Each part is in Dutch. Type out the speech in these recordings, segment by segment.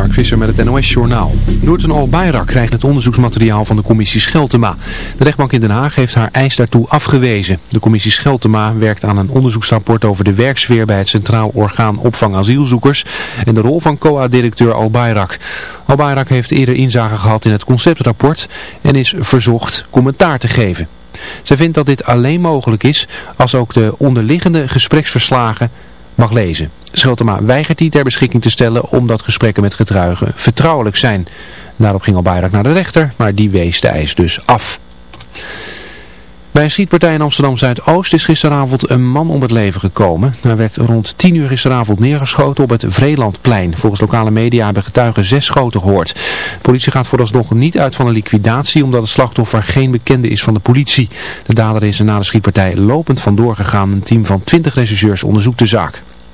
Mark Visser met het NOS-journaal. Noorten Al-Bayrak krijgt het onderzoeksmateriaal van de commissie Scheltema. De rechtbank in Den Haag heeft haar eis daartoe afgewezen. De commissie Scheltema werkt aan een onderzoeksrapport over de werksfeer bij het Centraal Orgaan Opvang Asielzoekers en de rol van COA-directeur Al-Bayrak. Al-Bayrak heeft eerder inzage gehad in het conceptrapport en is verzocht commentaar te geven. Zij vindt dat dit alleen mogelijk is als ook de onderliggende gespreksverslagen mag lezen. Scheltema weigert die ter beschikking te stellen omdat gesprekken met getuigen vertrouwelijk zijn. Daarop ging al Bayrak naar de rechter, maar die wees de eis dus af. Bij een schietpartij in Amsterdam-Zuidoost is gisteravond een man om het leven gekomen. Hij werd rond 10 uur gisteravond neergeschoten op het Vreelandplein. Volgens lokale media hebben getuigen zes schoten gehoord. De politie gaat vooralsnog niet uit van een liquidatie omdat het slachtoffer geen bekende is van de politie. De dader is er na de schietpartij lopend vandoor gegaan. Een team van 20 rechercheurs onderzoekt de zaak.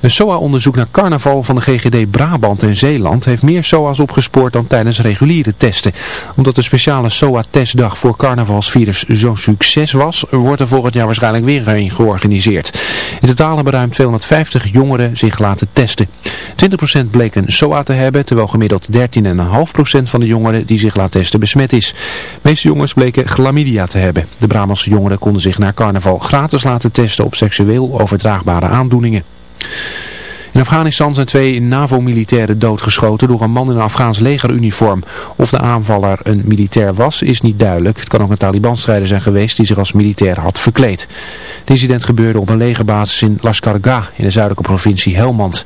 Een SOA-onderzoek naar carnaval van de GGD Brabant en Zeeland heeft meer SOA's opgespoord dan tijdens reguliere testen. Omdat de speciale SOA-testdag voor carnavalsvirus zo'n succes was, wordt er volgend jaar waarschijnlijk weer een georganiseerd. In totaal hebben ruim 250 jongeren zich laten testen. 20% bleek een SOA te hebben, terwijl gemiddeld 13,5% van de jongeren die zich laat testen besmet is. De meeste jongens bleken chlamydia te hebben. De Brabantse jongeren konden zich naar carnaval gratis laten testen op seksueel overdraagbare aandoeningen. In Afghanistan zijn twee NAVO-militairen doodgeschoten door een man in een Afghaans legeruniform. Of de aanvaller een militair was, is niet duidelijk. Het kan ook een Taliban-strijder zijn geweest die zich als militair had verkleed. Het incident gebeurde op een legerbasis in Lashkar in de zuidelijke provincie Helmand.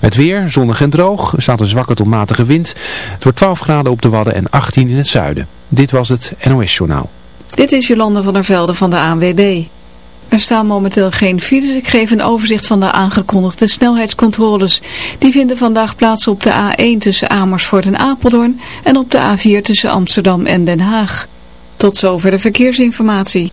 Het weer, zonnig en droog, er staat een zwakke tot matige wind. Het wordt 12 graden op de Wadden en 18 in het zuiden. Dit was het NOS Journaal. Dit is Jolande van der Velde van de ANWB. Er staan momenteel geen files. Ik geef een overzicht van de aangekondigde snelheidscontroles. Die vinden vandaag plaats op de A1 tussen Amersfoort en Apeldoorn en op de A4 tussen Amsterdam en Den Haag. Tot zover de verkeersinformatie.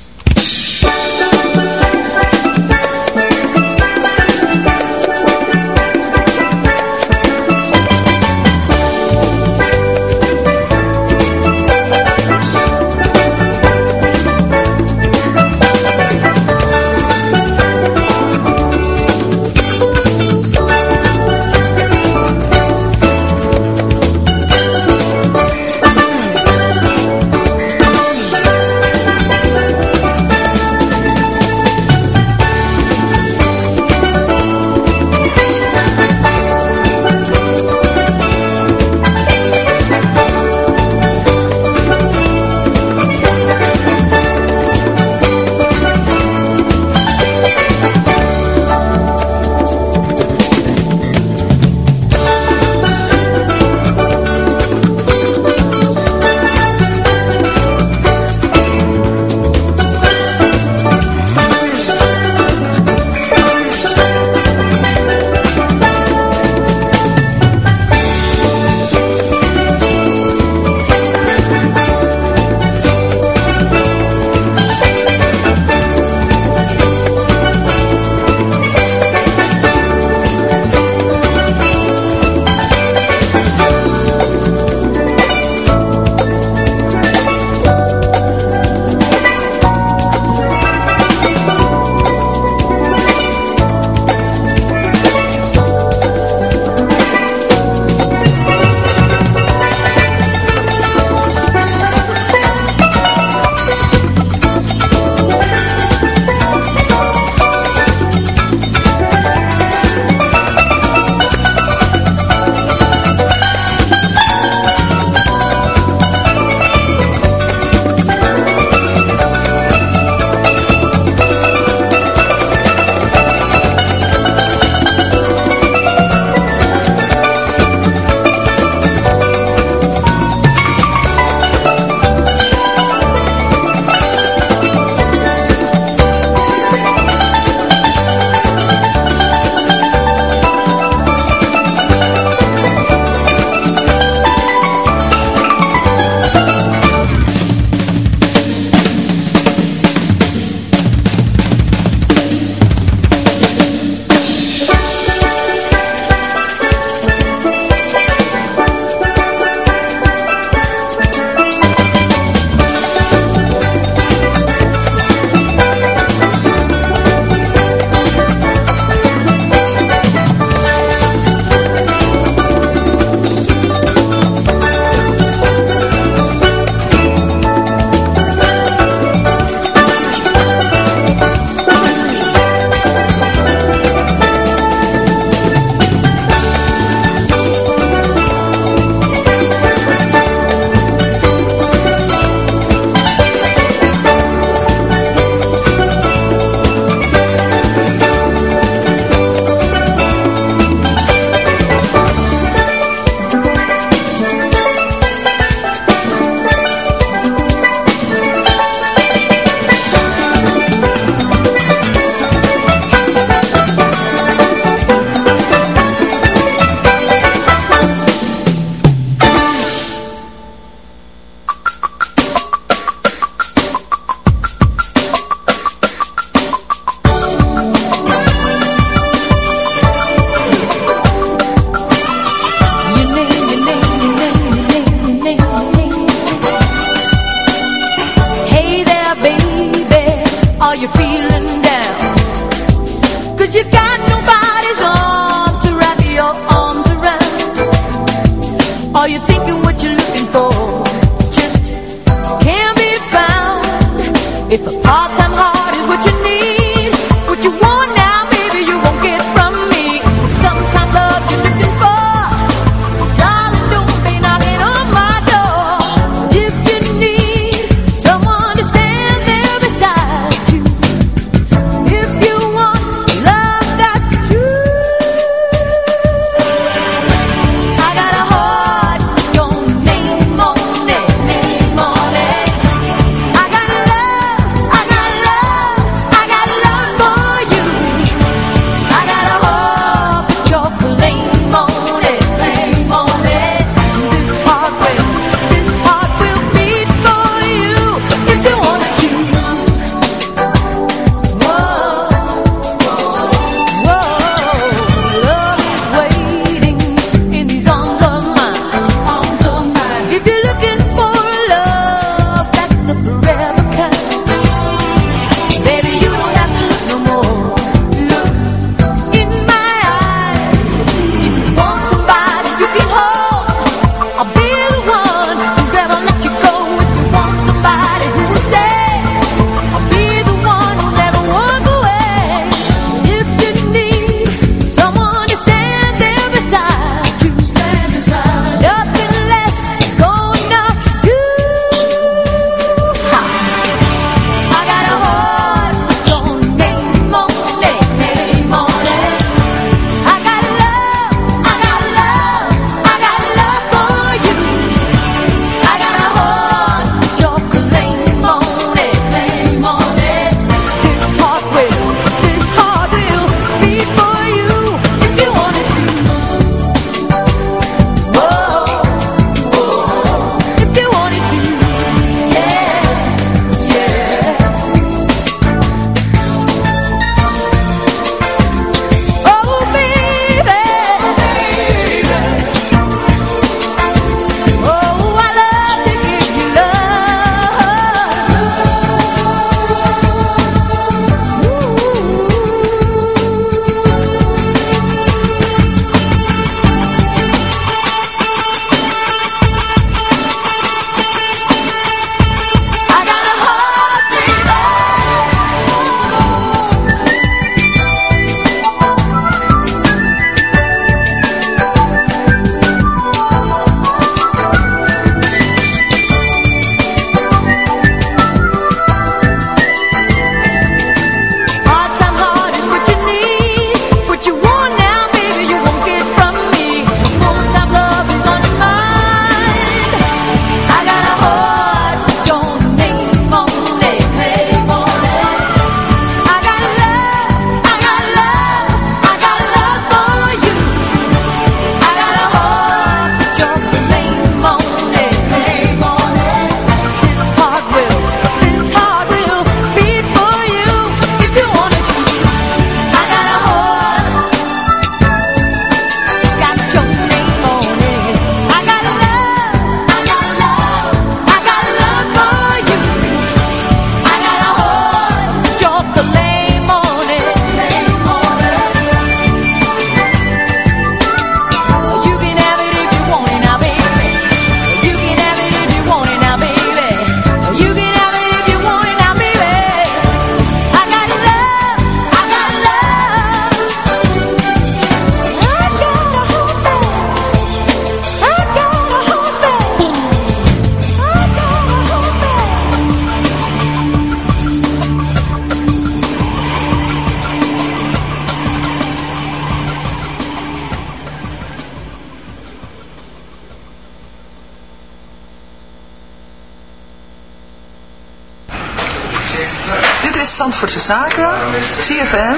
Zaken, CFM.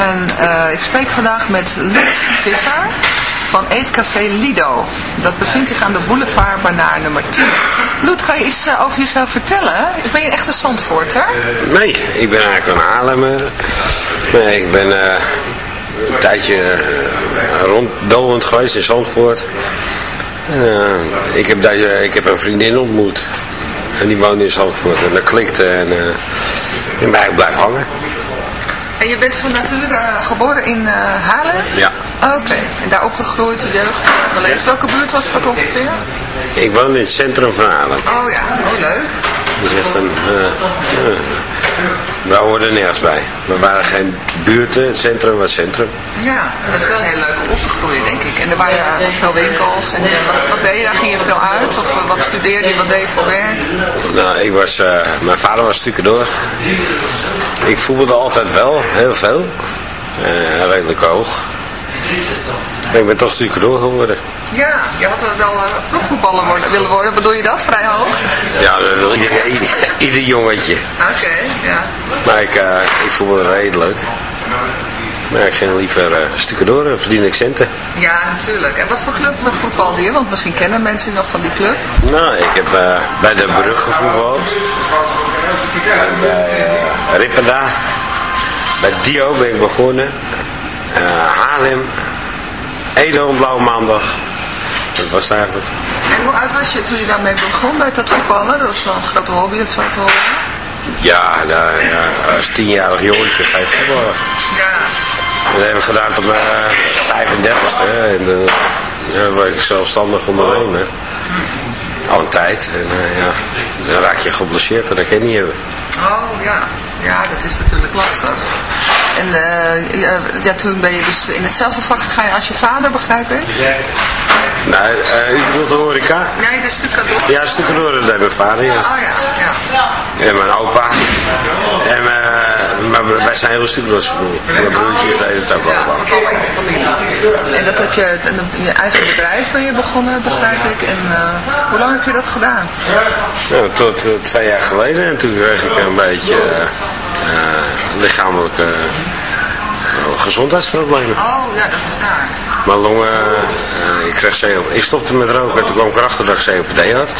En eh, ik spreek vandaag met Luc Visser van Eetcafé Lido. Dat bevindt zich aan de boulevard Banaar nummer 10. Luc, kan je iets eh, over jezelf vertellen? Ben je een echte Zandvoorter? Nee, ik ben eigenlijk een Haarlemmer. Nee, ik ben eh, een tijdje ronddolend geweest in Zandvoort. Ik, heb daar, ik heb een vriendin ontmoet. En die woonde in Zandvoort. En dat klikte en ben eigenlijk blijven hangen. En je bent van nature geboren in Haarlem? Ja. Oké, en daar opgegroeid, de jeugd beleefd. Welke buurt was dat ongeveer? Ik woon in het centrum van Haarlem. Oh ja, oh leuk. Dat is echt een... Uh, we hoorden nergens bij. We waren geen buurten, het centrum was centrum. Ja, dat is wel heel leuk om op te groeien, denk ik. En er waren veel winkels. En wat, wat deed je daar? Ging je veel uit? Of wat studeerde je? Wat deed je voor werk? Nou, ik was... Uh, mijn vader was door. Ik voetbalde altijd wel, heel veel. Uh, redelijk hoog. Ik ben toch stucadoor geworden. Ja, je had wel uh, profvoetballer worden, willen worden. Bedoel je dat? Vrij hoog? Ja, dat wil ieder, ieder, ieder jongetje. Oké, ja. Maar ik, uh, ik voelde redelijk. Maar ik ging liever uh, stukken door en verdien ik centen. Ja, natuurlijk. En wat voor club voetbalde je? Want misschien kennen mensen nog van die club. Nou, ik heb uh, bij de Brug gevoetbald. En bij uh, Ripperda. Bij Dio ben ik begonnen. Haarlem. Edo op Blauwe Maandag. Dat was het eigenlijk. En hoe oud was je toen je daarmee begon bij dat voetballen? Dat was wel een grote hobby of zo te horen. Ja, nou, ja, als tienjarig jongetje ga je voetballen. Ja. Dat heb ik gedaan tot mijn 35ste. En dan ja, word ik zelfstandig ondernemer. Hm. Al een tijd. En uh, ja, dan raak je geblesseerd en dat kan je niet hebben. Oh ja, ja dat is natuurlijk lastig. En uh, ja, ja, toen ben je dus in hetzelfde vak gegaan als je vader, begrijp ik? Nou, uh, u bedoelt de horeca? Nee, dat is stucadoor. Ja, stucadoor, dat deed mijn vader, ja. Oh ja, ja. En mijn opa. En uh, maar wij zijn heel stucadoors geboren. Mijn broertjes deden het ook allemaal. En dat heb je, je eigen bedrijf ben je begonnen, begrijp ik. En uh, hoe lang heb je dat gedaan? Nou, tot twee jaar geleden. En toen kreeg ik een beetje lichamelijke gezondheidsproblemen. Oh, ja, dat is daar. Mijn longen, uh, ik kreeg. Ik stopte met roken en toen kwam ik erachter dat ik COPD had.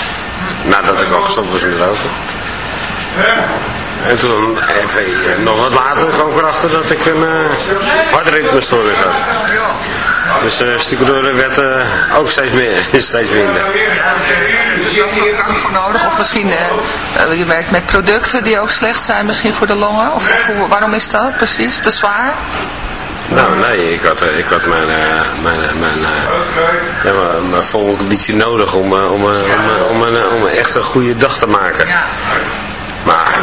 Nadat ik al gestopt was met roken. En toen, even, nog wat later, kwam ik erachter dat ik een uh, hartritmestoornis had. Dus uh, stucadoren werd uh, ook steeds, meer, steeds minder. Ja, er is wel veel kracht voor nodig. Of misschien, uh, je werkt met producten die ook slecht zijn misschien voor de longen. Of, waarom is dat precies? Te zwaar? Nou, nee, ik had, ik had mijn, mijn, mijn, ja, mijn, mijn nodig om, om, om, om, om echt een goede dag te maken. Maar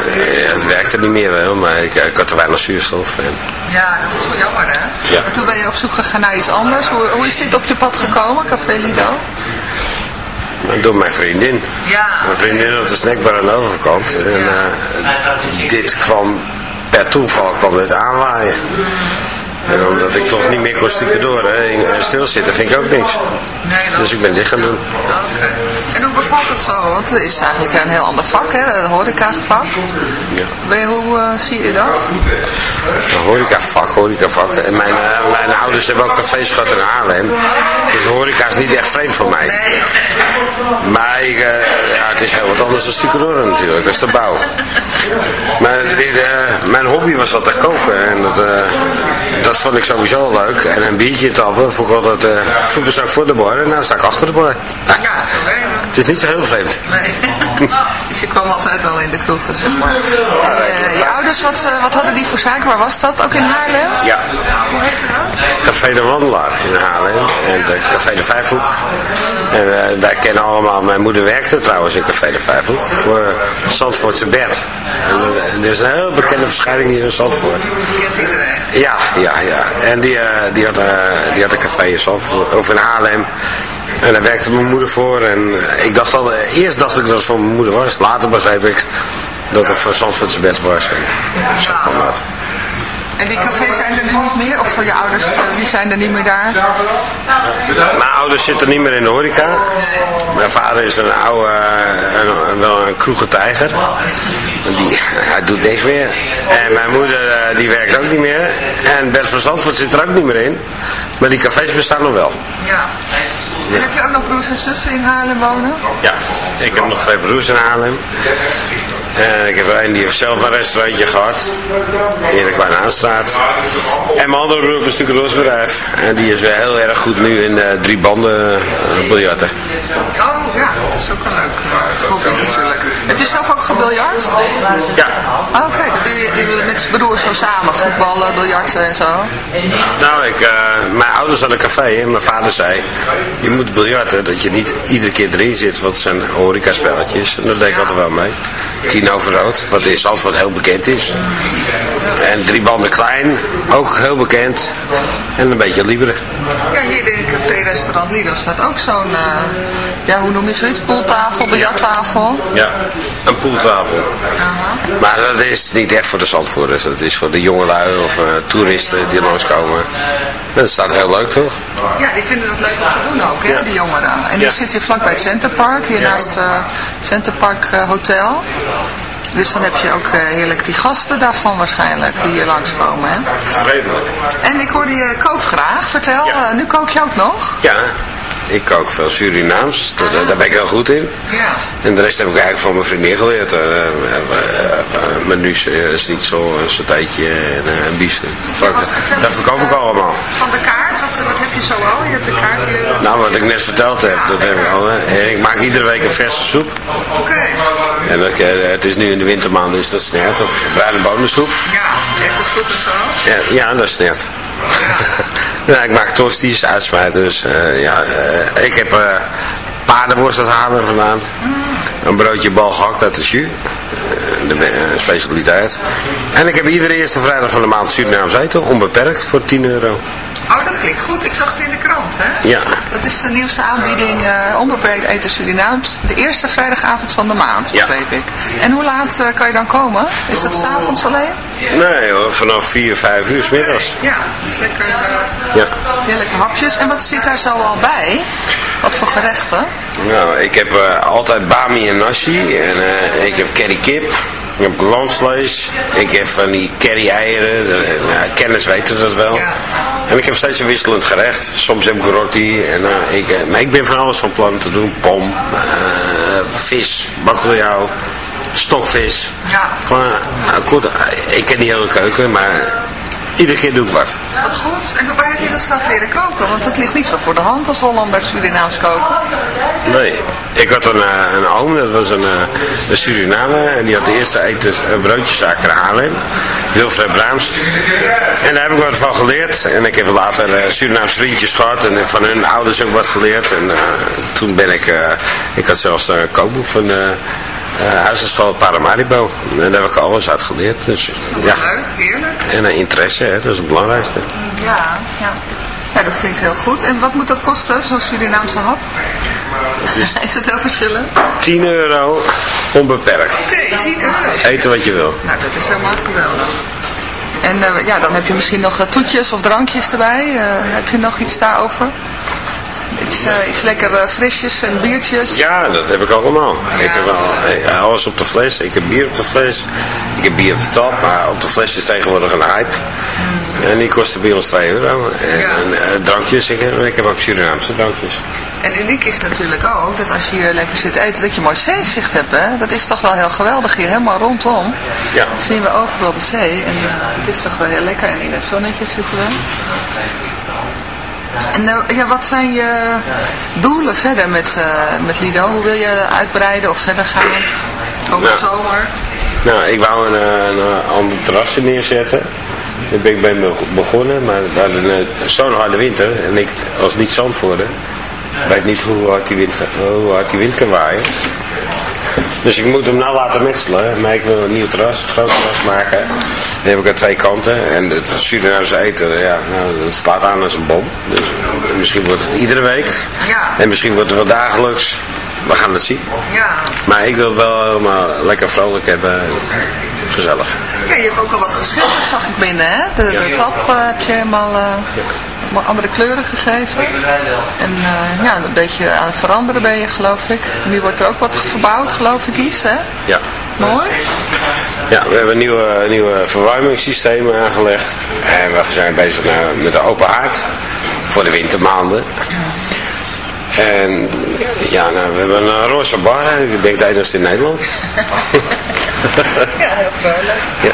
het werkte niet meer wel, maar ik, ik had te weinig zuurstof. En... Ja, dat is wel jammer hè? Ja. En toen ben je op zoek gegaan naar iets anders. Hoe, hoe is dit op je pad gekomen, Café Lido? Door mijn vriendin. Ja. Mijn vriendin had een snackbar aan de overkant. En ja. dit kwam, per toeval kwam dit aanwaaien. Mm. En omdat ik toch niet meer kon stikken door hè, en stilzitten vind ik ook niks. Nee, dus ik ben dit gaan doen. Oké. Okay. En hoe bevalt het zo? Want het is eigenlijk een heel ander vak, hè? Een horecavak. Ja. Ben, hoe uh, zie je dat? Een horecavak, horecavak. En mijn, uh, mijn ouders hebben ook cafés gehad in Haarlem. Dus horeca is niet echt vreemd voor mij. Nee. Maar ik, uh, ja, het is heel wat anders dan stucadoren natuurlijk. Dat is de bouw. Maar dit, mijn hobby was altijd koken. En dat, dat vond ik sowieso leuk. En een biertje tappen vond ik altijd uh, vroeger zag ik voor de bar en nou sta ik achter de bar. Ja, zo werkt het. Is niet zo heel vreemd. Nee. dus je kwam altijd al in de kroegen, zeg maar. En, uh, je ouders, wat, uh, wat hadden die voor zaken? Waar was dat? Ook in Haarlem? Ja. Hoe heette dat? Café de Wandelaar in Haarlem. En de Café de Vijfhoek. En uh, wij kennen allemaal, mijn moeder werkte trouwens in Café de Vijfhoek. Voor Zandvoortse Bert. En, er is een heel bekende verschijning hier in Zandvoort. Kent iedereen? Ja, ja, ja. En die, uh, die, had, uh, die had een café in Zandvoort, of in Haarlem. En daar werkte mijn moeder voor. En ik dacht al, eerst dacht ik dat het van mijn moeder was. Later begreep ik dat het van Zandvoortse bed was. En zo kwam dat. En die cafés zijn er nu niet meer? Of voor je ouders, eh, die zijn er niet meer daar? Mijn ouders zitten niet meer in de horeca. Mijn vader is een oude, eh, een, wel een kroegentijger. Die, hij doet niks meer. En mijn moeder eh, die werkt ook niet meer. En Bert van Zandvoort zit er ook niet meer in. Maar die cafés bestaan nog wel. Ja. En heb je ook nog broers en zussen in Haarlem wonen? Ja, ik heb nog twee broers in Haarlem. En ik heb er een die heeft zelf een restaurantje gehad. In de Kleine Aanstraat. En mijn andere broer een stuk een rosbedrijf. En die is eh, heel erg goed nu in eh, drie banden biljarten. Oh ja, dat is ook een leuk eh, hobby natuurlijk. Heb je zelf ook gebiljart? Ja. Oh, Oké, dat doe je je met je broers zo samen, voetballen, biljarten en zo. Nou, ik, eh, mijn ouders hadden een café en mijn vader zei, je moet biljarten, dat je niet iedere keer erin zit, wat zijn horecaspelletjes. En dat deed ik altijd wel mee. Tien over rood, wat is alles wat heel bekend is. En drie banden klein, ook heel bekend. En een beetje libre. Ja, hier in het café-restaurant Lido staat ook zo'n, eh, ja, hoe noem je zoiets, pooltafel, biljarttafel. Ja, een poeltafel. Maar dat is niet echt voor de Zandvoerders. Dat is voor de jongelui of eh, toeristen die langskomen. Dat staat heel leuk, toch? Ja, die vinden het leuk om te doen ook, hè, Ja. die jongeren. En die Ja. zit hier vlakbij het Centerpark, hier naast het Centerpark eh, Hotel. Dus dan heb je ook eh, heerlijk die gasten daarvan waarschijnlijk, die hier langskomen, hè. Redelijk. En ik hoorde je kookt graag, vertel, Ja. eh, nu kook je ook nog? Ja, ik kook veel Surinaams. Dat- Daar ben ik heel goed in. Ja. En de rest heb ik eigenlijk van mijn vriendin geleerd. Eh, eh, eh, eh, Menus, uh, schnitzel, een satéetje en eh, een biefstuk. Dat verkoop ik eh, allemaal. Van de kaart, wat, wat heb je zo al? Je hebt de kaart hier. Nou, wat ik net verteld heb, dat heb ik al. hè. En Ik maak iedere week een verse soep. Oké. En dat, eh, het is nu in de wintermaanden, dus dat is snert. Of bruine bonensoep. Ja, echte soep en zo. Ja, ja dat is snert. ja, ik maak tosties, uitsmijters. eh ja, eh, ik heb eh paardenworst uit vandaan. Een broodje bal gehakt uit de jus. De specialiteit. En ik heb iedere eerste vrijdag van de maand Surinaams eten. Onbeperkt voor 10 euro. Oh, dat klinkt goed. Ik zag het in de krant, hè? Ja. Dat is de nieuwste aanbieding eh, onbeperkt eten Surinaams. De eerste vrijdagavond van de maand, Ja. begreep ik. En hoe laat eh, kan je dan komen? Is dat s'avonds alleen? Nee hoor, vanaf 4, 5 uur 's middags. Ja, dus lekker eh, Ja. heerlijke hapjes. En wat zit daar zo al bij? Wat voor gerechten? Nou, ik heb altijd bami en nasi. En ik heb curry kip. Ik heb glansvlees. Ik heb van die curry eieren. De, ja, kennis weten dat wel. En ik heb steeds een wisselend gerecht. Soms heb ik roti. En, eh, ik, eh, maar ik ben van alles van plan te doen. Pom, eh, vis, bakkeljauw, stokvis. Ja. Gewoon, nou, goed, ik ken die hele keuken, maar iedere keer doe ik wat. Wat goed. En waar heb je dat zelf leren koken? Want dat ligt niet zo voor de hand als Hollander Surinaams koken. Nee, ik had een, eh, een oom, dat was een, eh, een Surinamer en die had de eerste eten een broodjeszaak in Haarlem, Wilfred Braams. En daar heb ik wat van geleerd en ik heb later eh Surinaams vriendjes gehad en van hun ouders ook wat geleerd. En eh, toen ben ik, eh, ik had zelfs een kookboek van de uh, huisartschool Paramaribo en daar heb ik alles uit geleerd. Dus ja, Leuk, heerlijk. en een interesse, hè, dat is het belangrijkste. Ja, ja. Ja, dat klinkt heel goed. En wat moet dat kosten, zo'n Surinaamse hap? is- Is het heel verschillend? 10 euro, onbeperkt. Oké, 10 euro. Eten wat je wil. Nou, dat is helemaal geweldig. En eh, ja, dan heb je misschien nog eh, toetjes of drankjes erbij. Eh, heb je nog iets daarover? Iets, eh, iets lekker frisjes en biertjes. Ja, dat heb ik allemaal. ik heb wel tuurlijk. eh, alles op de fles. Ik heb bier op de fles. Ik heb bier op de tap, maar op de fles is tegenwoordig een hype. En die kosten bij ons 2 euro. En, Ja. en, eh, drankjes, ik heb, ik heb ook Surinaamse drankjes. En uniek is natuurlijk ook dat als je hier lekker zit eten, dat je mooi zeezicht hebt. Hè? Dat is toch wel heel geweldig hier, helemaal rondom. Ja. Zien we overal de zee. En het is toch wel heel lekker. En in het zonnetje zitten we. En eh, ja, wat zijn je doelen verder met, eh, met Lido? Hoe wil je uitbreiden of verder gaan? Komende Nou. zomer? Nou, ik wou een, eh, een, een ander terrasje neerzetten. Daar ben ik bij begonnen, maar we hadden zo'n harde winter. En ik, als niet zandvoerder, weet niet hoe hard die wind, die wind kan waaien. Dus ik moet hem nou laten metselen. Maar ik wil een nieuw terras, een groot terras maken. Dan heb ik aan twee kanten. En het Surinaamse eten, ja, nou, dat slaat aan als een bom. Dus misschien wordt het iedere week. Ja. En misschien wordt het wel dagelijks. We gaan het zien. Ja. Maar ik wil het wel helemaal lekker vrolijk hebben. Gezellig. Ja, je hebt ook al wat geschilderd, zag ik binnen, hè? De, tap eh, heb je helemaal... Eh, andere kleuren gegeven. En eh, ja, een beetje aan het veranderen ben je geloof ik. Nu wordt er ook wat verbouwd geloof ik iets hè? Ja. Mooi. Ja, we hebben nieuwe, nieuwe verwarmingssystemen aangelegd. En we zijn bezig nou met de open haard voor de wintermaanden. En ja, nou, we hebben een roze bar. Ik denk het enigste in Nederland. ja, heel vrolijk. Ja.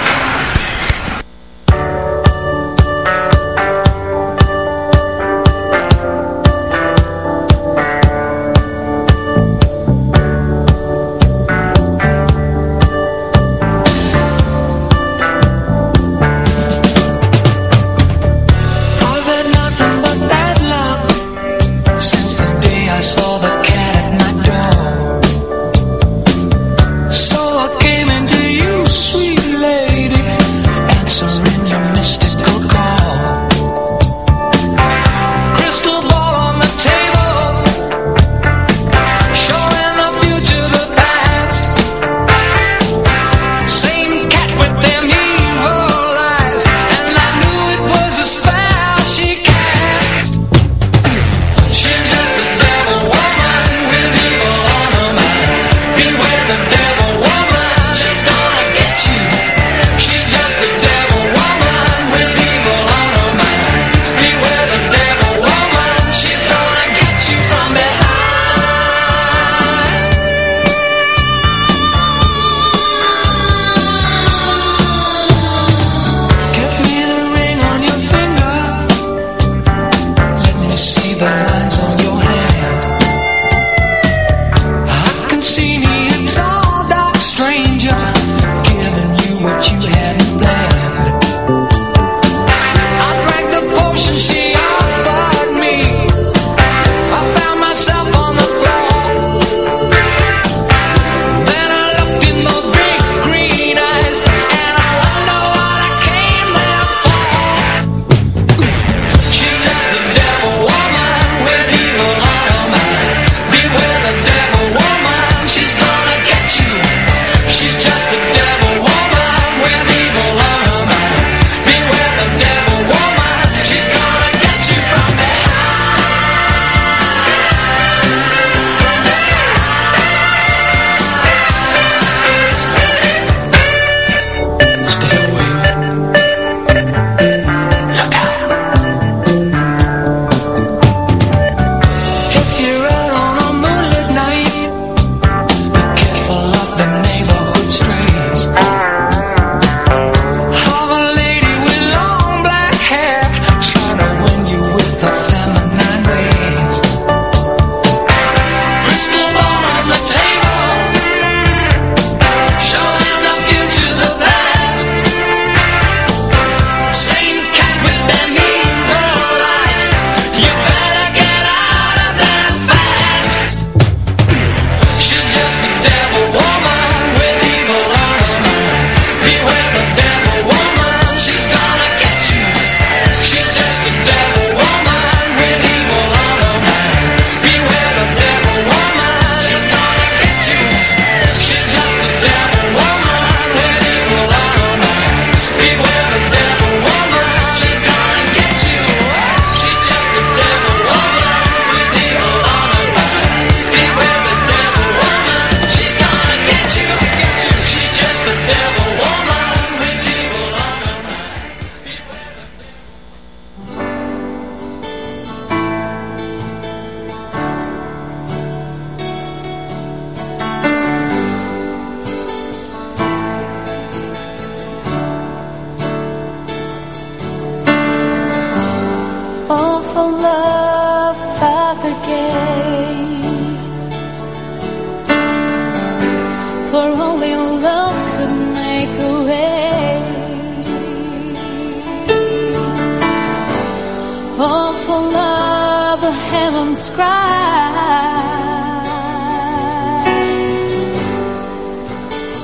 heaven's cry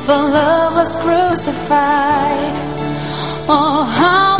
for love was crucified. Oh, how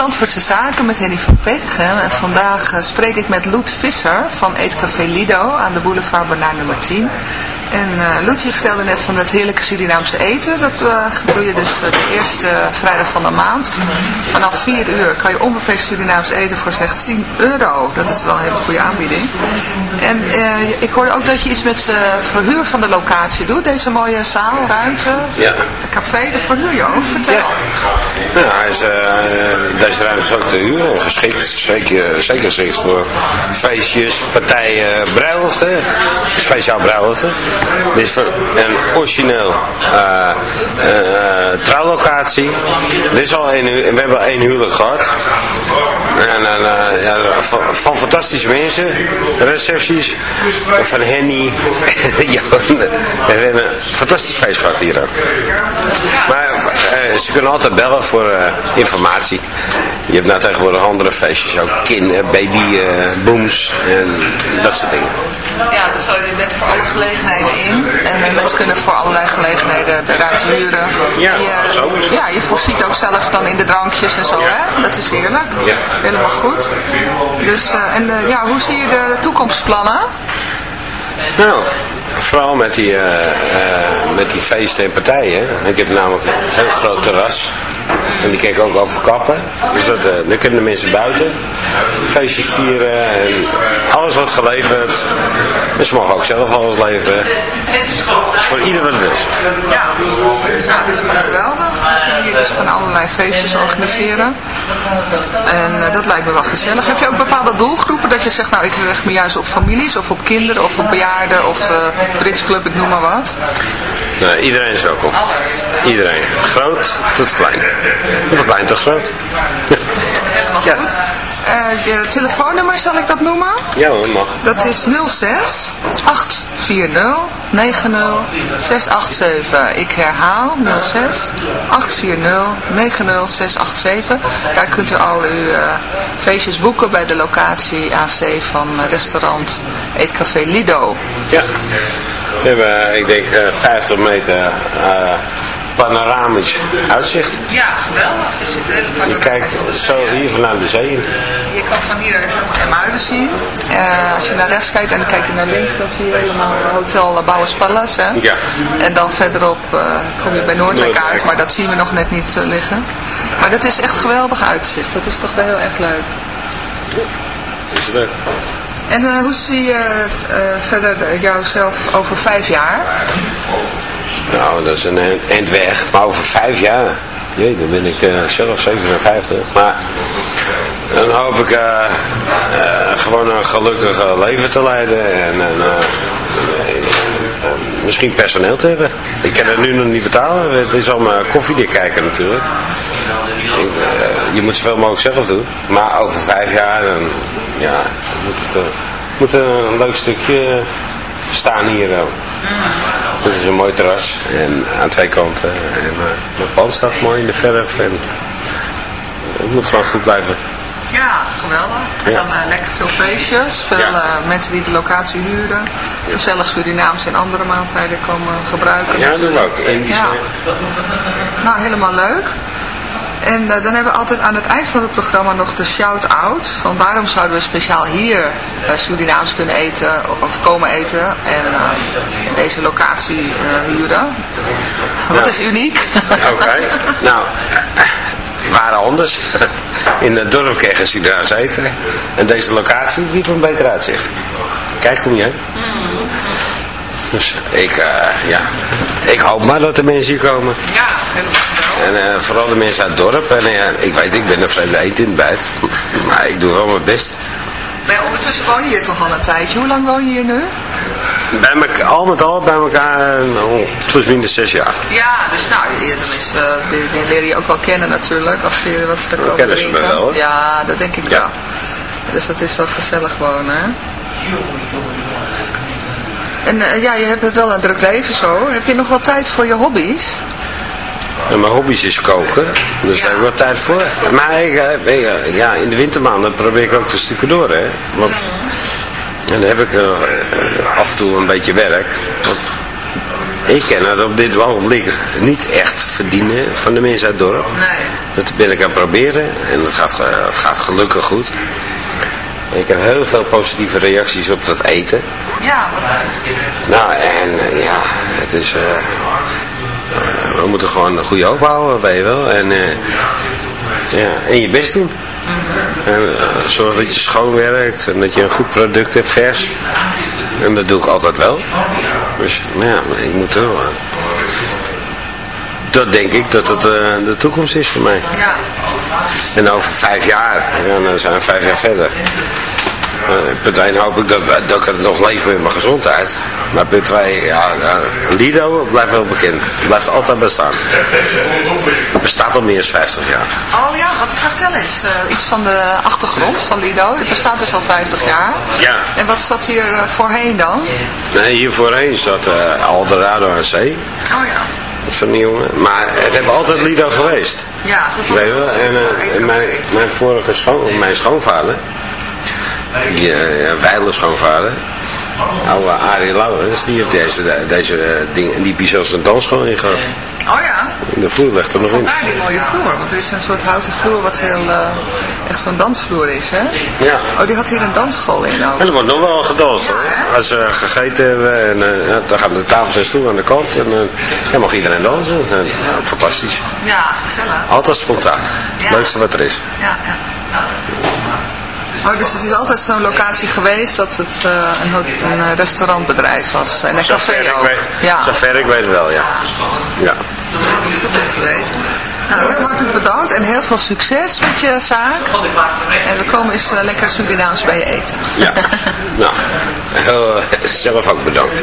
Zandvoortse Zaken met Henny van Petegem. En vandaag eh, spreek ik met Loet Visser van Eetcafé Lido aan de boulevard Bernard nummer 10. En eh Loet, je vertelde net van dat heerlijke Surinaamse eten. Dat eh, doe je dus eh, de eerste vrijdag van de maand. Vanaf 4 uur kan je onbeperkt Surinaams eten voor slechts 10 euro. Dat is wel een hele goede aanbieding. En eh, ik hoorde ook dat je iets met eh, verhuur van de locatie doet. Deze mooie zaal, ruimte, Ja. café, dat verhuur je ook. Vertel. Ja. Ja, hij is, eh, deze ruimte is ook te huur en geschikt. Zeker, zeker geschikt voor feestjes, partijen, bruiloften. Speciaal bruiloften. Dit is een origineel eh, eh, trouwlocatie. Dit is al hu- we hebben al één huwelijk gehad. En, eh, ja, van, fantastische mensen, recepties, van Henny. ja, we hebben een fantastisch feest gehad hier ook. Maar eh, ze kunnen altijd bellen voor eh, informatie. Je hebt nou tegenwoordig andere feestjes, ook kin, eh, baby eh, booms en dat soort dingen. Ja, dus je bent voor alle gelegenheden in. En eh, mensen kunnen voor allerlei gelegenheden de ruimte huren. Ja, je, het. Ja, je voorziet ook zelf dan in de drankjes en zo, hè? Dat is heerlijk. Ja. Helemaal goed. Dus, eh, en eh, ja, hoe zie je de toekomstplannen? Nou, vooral met die, met die feesten en partijen. Ik heb namelijk een heel groot terras. En die ik ook overkappen. Dus dat, dan kunnen de mensen buiten feestjes vieren. En alles wordt geleverd. En ze mogen ook zelf alles leveren. Voor ieder wat wil. Ja, nou, geweldig. Dus van allerlei feestjes organiseren. En eh, dat lijkt me wel gezellig. Heb je ook bepaalde doelgroepen dat je zegt, nou ik richt me juist op families of op kinderen of op bejaarden of uh, Brits Club, ik noem maar wat? Nou, iedereen is welkom. Alles. Iedereen. Groot tot klein. Of van klein tot groot. Helemaal Ja. goed. Eh, je telefoonnummer, zal ik dat noemen? Ja hoor, mag. Dat is 06 840 90 687. Ik herhaal 06 840 90 687. Daar kunt u al uw eh, feestjes boeken bij de locatie AC van eh, restaurant Eetcafé Lido. Ja. We hebben, ik denk, eh, 50 meter panoramisch uitzicht. Ja, geweldig. Je, zit helemaal Je kijkt zo hier vanuit de zee in. Je kan van hieruit helemaal Muiden zien. Eh, als je naar rechts kijkt en dan kijk je naar links, dan zie je helemaal Hotel Bouwers Palace. Hè? Ja. En dan verderop eh, kom je bij Noordwijk uit, maar dat zien we nog net niet eh, liggen. Maar dat is echt geweldig uitzicht. Dat is toch wel heel erg leuk. Is het ook? En eh, hoe zie je eh, verder de- jouzelf over vijf jaar? Nou, dat is een eind- eind weg. Maar over vijf jaar, jee, dan ben ik eh, zelf 57. Maar dan hoop ik eh, eh, gewoon een gelukkig leven te leiden. En, en misschien personeel te hebben. Ik kan het nu nog niet betalen. Het is allemaal koffiedik kijken natuurlijk. Je moet zoveel mogelijk zelf doen. Maar over vijf jaar, dan ja, moet het moet een leuk stukje staan hier. ook. Dit is een mooi terras en aan twee kanten. En uh, mijn pand staat mooi in de verf. En het moet gewoon goed blijven. Ja, geweldig. En dan eh, lekker veel feestjes. Veel Ja. eh, mensen die de locatie huren. Gezellig Surinaams en andere maaltijden komen gebruiken. Ja, dat doen we natuurlijk. ook. Ja. Nou, helemaal leuk. En eh, dan hebben we altijd aan het eind van het programma nog de shout-out. Van waarom zouden we speciaal hier eh, Surinaams kunnen eten of komen eten en eh, in deze locatie huren. Wat is uniek? Oké. nou, waar anders. In het dorp kregen ze daar eten. En deze locatie biedt een beter uitzicht. Kijk om je heen. Dus ik, ja, ik hoop maar dat de mensen hier komen. Ja, helemaal geweldig. En eh, vooral de mensen uit het dorp. En eh, ik weet, ik ben een vreemde eend in het bijt. Maar ik doe wel mijn best. Maar ja, ondertussen woon je hier toch al een tijdje. Hoe lang woon je hier nu? Bij elkaar, al met al bij elkaar eh, oh, plus minus zes jaar. Ja, dus nou, tenminste, eh, die, die leer je ook wel kennen natuurlijk, als je wat gaat komen kennen ze me wel, hoor. Ja, dat denk ik Ja. wel. Dus dat is wel gezellig wonen, hè? En eh, ja, je hebt het wel een druk leven zo. Heb je nog wel tijd voor je hobby's? Mijn hobby's is koken, dus daar heb ik wel tijd voor. Maar ik, eh, ik, eh, ja, in de wintermaanden probeer ik ook te stukken door, hè. Want en dan heb ik af en toe een beetje werk. Want ik kan het op dit ogenblik niet echt verdienen van de mensen uit het dorp. Nee. Dat ben ik aan het proberen en het gaat, het gaat gelukkig goed. Ik heb heel veel positieve reacties op dat eten. Ja, wat leuk. Nou, en eh, ja, het is... eh, eh, we moeten gewoon een goede hoop houden, weet je wel. En, ja, en je best doen. En, eh, zorg dat je schoon werkt en dat je een goed product hebt, vers. En dat doe ik altijd wel. Dus ja, ik moet er wel. Dat denk ik dat het eh, de toekomst is voor mij. Ja. En over vijf jaar, ja, dan zijn we vijf jaar verder. Eh, punt 1 hoop ik dat, dat ik het nog leef met mijn gezondheid. Maar punt 2, ja, Lido blijft wel bekend. Blijft altijd bestaan. Het bestaat al meer dan 50 jaar. Oh ja, wat ik ga vertellen is eh, iets van de achtergrond van Lido. Het bestaat dus al 50 jaar. Ja. En wat zat hier voorheen dan? Nee, hier voorheen zat uh, Eldorado aan Zee. Oh ja. Vernieuwen. Maar het hebben altijd Lido geweest. Ja, dat is wel? En, eh, en mijn, mijn vorige schoon, mijn schoonvader, die uh, schoonvader, oude Arie Laurens, die heeft deze, deze eh, ding, die heeft zelfs een dansschool ingehad. Oh ja, De vloer ligt er nog in. vandaar die mooie vloer. Want er is een soort houten vloer wat heel, eh, echt zo'n dansvloer is, hè? Ja. Oh, die had hier een dansschool in ook. En er wordt nog wel gedanst hoor. Als we gegeten hebben, en, eh, ja, dan gaan de tafels en stoelen aan de kant en uh, dan mag iedereen dansen. En, ja, fantastisch. Ja, gezellig. Altijd spontaan. Ja. Leukste wat er is. Ja, ja. Oh, dus het is altijd zo'n locatie geweest dat het eh, een, een eh, restaurantbedrijf was. En een Zover café ook. weet, Ja. zover ik weet wel, ja. ja. Goed om te weten. Nou, heel hartelijk bedankt en heel veel succes met je zaak. En we komen eens eh, lekker Surinaams bij je eten. Ja. nou, heel, zelf ook bedankt.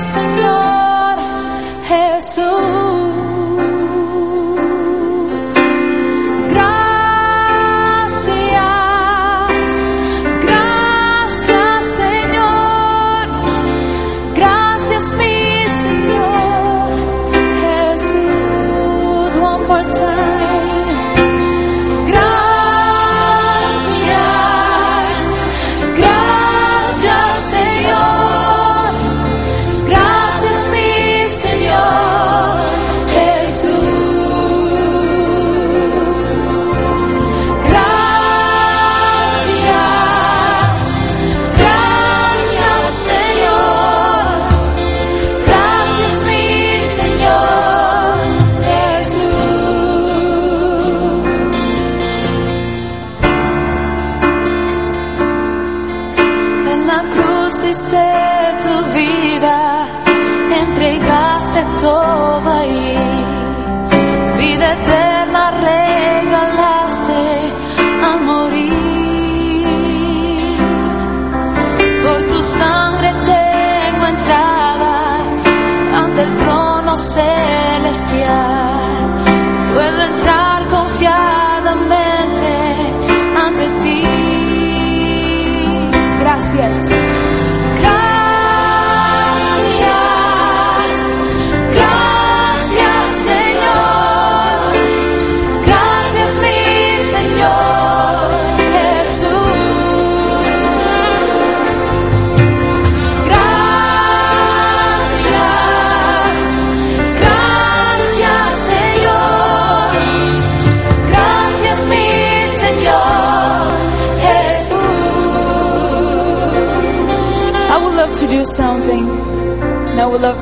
Señor Jesús.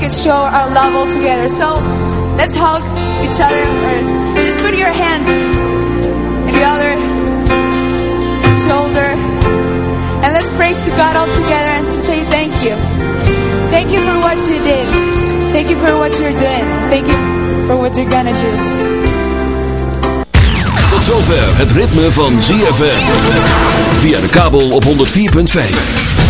could show our love all together. So let's hug each other or just put your hand in the other shoulder and let's praise to God all together and to say thank you. Thank you for what you did. Thank you for what you're doing. Thank you for what you're gonna do. Tot zover het ritme van ZFM. Via de kabel op 104.5.